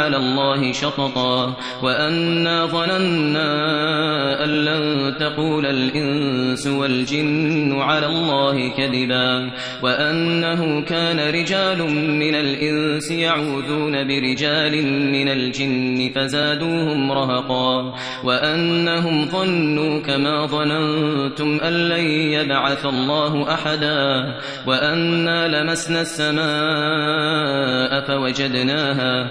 على الله شططا وأنا ظننا أن لن تقول الإنس والجن على الله كذبا وأنه كان رجال من الإنس يعوذون برجال من الجن فزادوهم رهقا وأنهم ظنوا كما ظننتم أن لن يبعث الله أحدا وأنا لمسنا السماء فوجدناها فوجدناها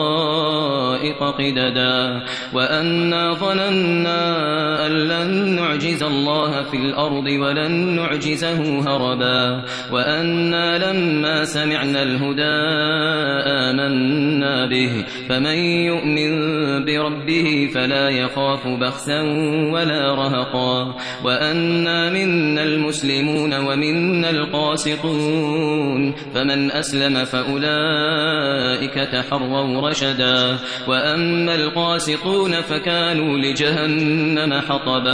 طرائق قددا وأنا ظننا أن لن نعجز الله في الأرض ولن نعجزه هربا وأنا لما سمعنا الهدى آمنا به فمن يؤمن بربه فلا يخاف بخسا ولا رهقا وأنا منا المسلمون ومنا القاسطون فمن أسلم فأولئك تحروا رشدا وأما القاسطون فكانوا لجهنم حطبا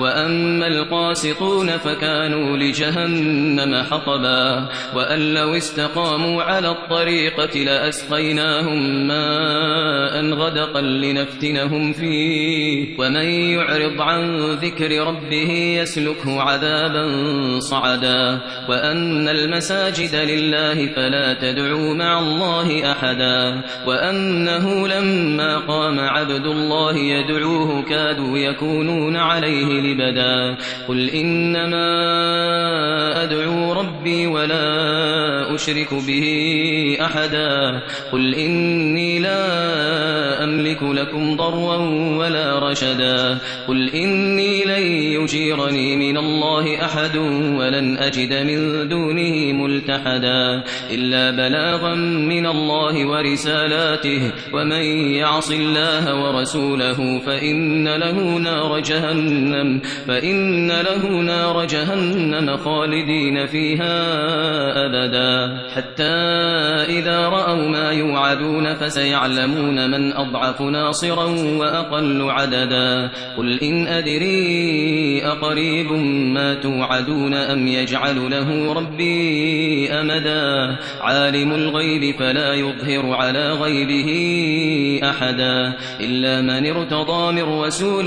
وأما القاسطون فكانوا لجهنم حطبا. وأن لو استقاموا على الطريقة لأسقيناهم ماء غدقا لنفتنهم فيه. ومن يعرض عن ذكر ربه يسلكه عذابا صعدا. وأن المساجد لله فلا تدعوا مع الله أحدا. وأنه لما قام عبد الله يدعوه كادوا يكونون عليه لبدا. قل إنما أدعو ربي ولا أشرك به أحدا. قل إني لا أملك لكم ضرا ولا رشدا. قل إني لن يجيرني من الله أحد ولن أجد من دونه ملتحدا. إلا بلاغا من الله ورسالاته. ومن يعص الله ورسوله فإن له نار جهنم. فإن له نار جهنم خالدين فيها أبدا. حتى إذا رأوا ما يوعدون فسيعلمون من أضعف ناصرا وأقل عددا. قل إن أدري أقريب ما توعدون أم يجعل له ربي أمدا. عالم الغيب فلا يظهر على غيبه أحدا. إلا من ارتضى من رسول